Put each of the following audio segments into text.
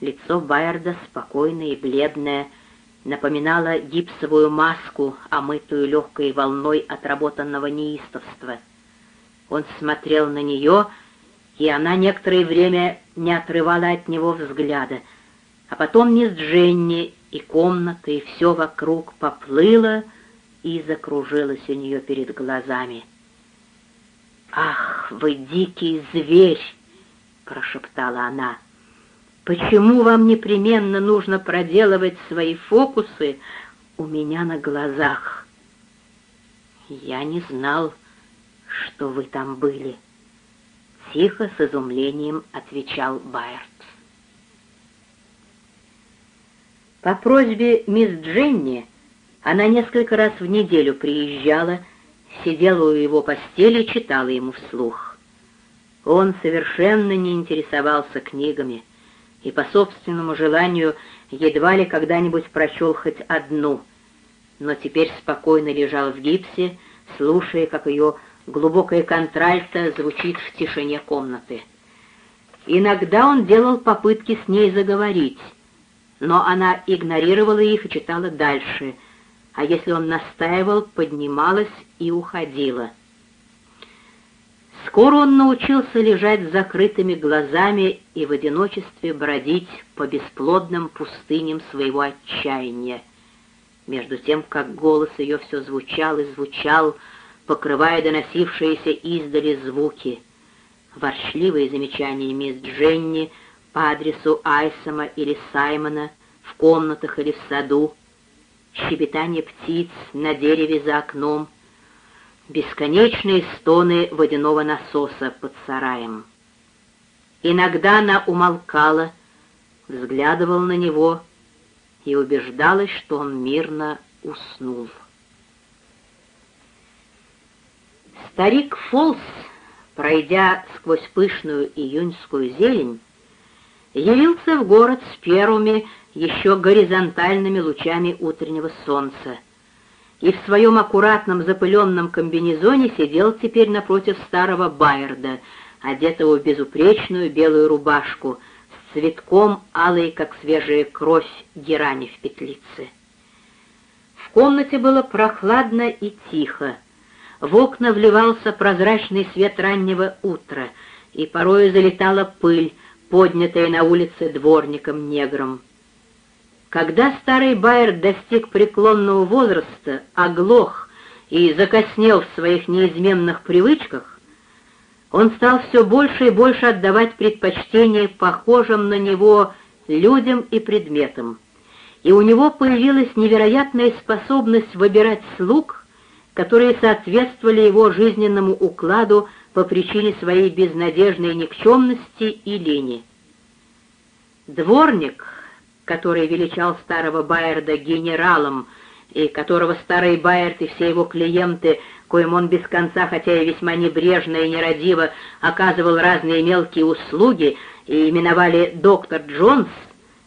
Лицо Байерда, спокойное и бледное, напоминало гипсовую маску, омытую легкой волной отработанного неистовства. Он смотрел на нее, и она некоторое время не отрывала от него взгляда, а потом мисс Дженни и комната, и все вокруг поплыло и закружилось у нее перед глазами. «Ах, вы дикий зверь!» — прошептала она. «Почему вам непременно нужно проделывать свои фокусы у меня на глазах?» «Я не знал, что вы там были», — тихо с изумлением отвечал Байерт. По просьбе мисс Дженни она несколько раз в неделю приезжала, сидела у его постели и читала ему вслух. Он совершенно не интересовался книгами и по собственному желанию едва ли когда-нибудь прочел хоть одну, но теперь спокойно лежал в гипсе, слушая, как ее глубокое контральто звучит в тишине комнаты. Иногда он делал попытки с ней заговорить, но она игнорировала их и читала дальше — а если он настаивал, поднималась и уходила. Скоро он научился лежать с закрытыми глазами и в одиночестве бродить по бесплодным пустыням своего отчаяния, между тем, как голос ее все звучал и звучал, покрывая доносившиеся издали звуки. Ворчливые замечания мисс Дженни по адресу Айсома или Саймона в комнатах или в саду, щебетание птиц на дереве за окном, бесконечные стоны водяного насоса под сараем. Иногда она умолкала, взглядывала на него и убеждалась, что он мирно уснул. Старик Фолс, пройдя сквозь пышную июньскую зелень, явился в город с первыми еще горизонтальными лучами утреннего солнца, и в своем аккуратном запыленном комбинезоне сидел теперь напротив старого Байерда, одетого в безупречную белую рубашку, с цветком алой, как свежая кровь, герани в петлице. В комнате было прохладно и тихо. В окна вливался прозрачный свет раннего утра, и порою залетала пыль, поднятая на улице дворником-негром. Когда старый Байер достиг преклонного возраста, оглох и закоснел в своих неизменных привычках, он стал все больше и больше отдавать предпочтение похожим на него людям и предметам, и у него появилась невероятная способность выбирать слуг, которые соответствовали его жизненному укладу по причине своей безнадежной никчемности и лени. Дворник — который величал старого Байерда генералом, и которого старый Байерд и все его клиенты, коим он без конца, хотя и весьма небрежно и нерадиво, оказывал разные мелкие услуги и именовали доктор Джонс,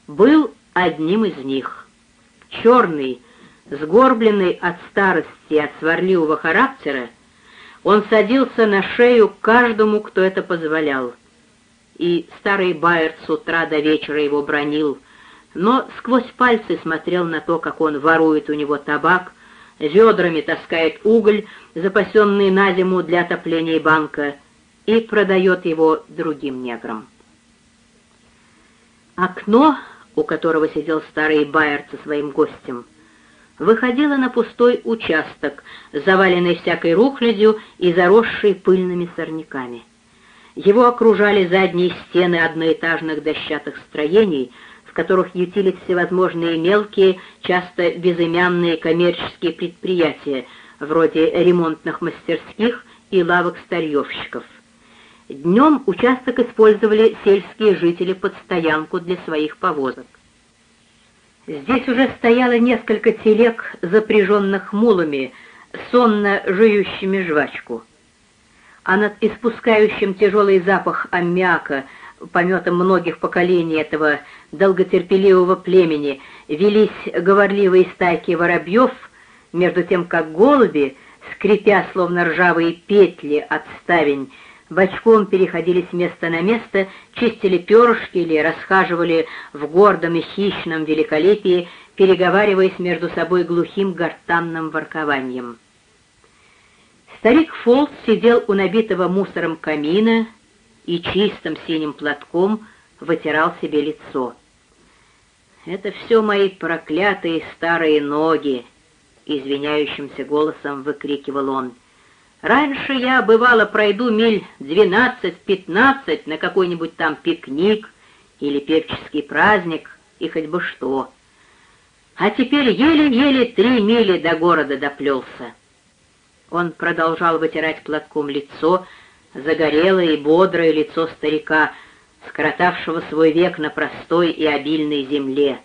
был одним из них. Черный, сгорбленный от старости и от сварливого характера, он садился на шею каждому, кто это позволял. И старый Байерд с утра до вечера его бронил — но сквозь пальцы смотрел на то, как он ворует у него табак, ведрами таскает уголь, запасенный на зиму для отопления банка, и продает его другим неграм. Окно, у которого сидел старый Байер со своим гостем, выходило на пустой участок, заваленный всякой рухлядью и заросший пыльными сорняками. Его окружали задние стены одноэтажных дощатых строений — в которых ютились всевозможные мелкие, часто безымянные коммерческие предприятия, вроде ремонтных мастерских и лавок старьевщиков. Днем участок использовали сельские жители под стоянку для своих повозок. Здесь уже стояло несколько телег, запряженных мулами, сонно жующими жвачку. А над испускающим тяжелый запах аммиака пометом многих поколений этого долготерпеливого племени велись говорливые стайки воробьев, между тем как голуби, скрипя словно ржавые петли от ставень, бочком переходили с места на место, чистили перышки или расхаживали в гордом и хищном великолепии, переговариваясь между собой глухим гортанным воркованием. Старик Фолс сидел у набитого мусором камина и чистым синим платком вытирал себе лицо. «Это все мои проклятые старые ноги!» — извиняющимся голосом выкрикивал он. «Раньше я, бывало, пройду миль двенадцать-пятнадцать на какой-нибудь там пикник или певческий праздник, и хоть бы что. А теперь еле-еле три мили до города доплелся». Он продолжал вытирать платком лицо, загорелое и бодрое лицо старика, скоротавшего свой век на простой и обильной земле.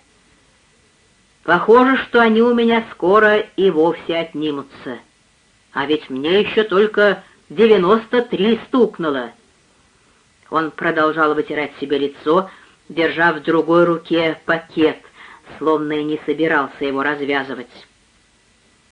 Похоже, что они у меня скоро и вовсе отнимутся. А ведь мне еще только девяносто три стукнуло. Он продолжал вытирать себе лицо, держа в другой руке пакет, словно и не собирался его развязывать.